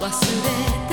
忘れ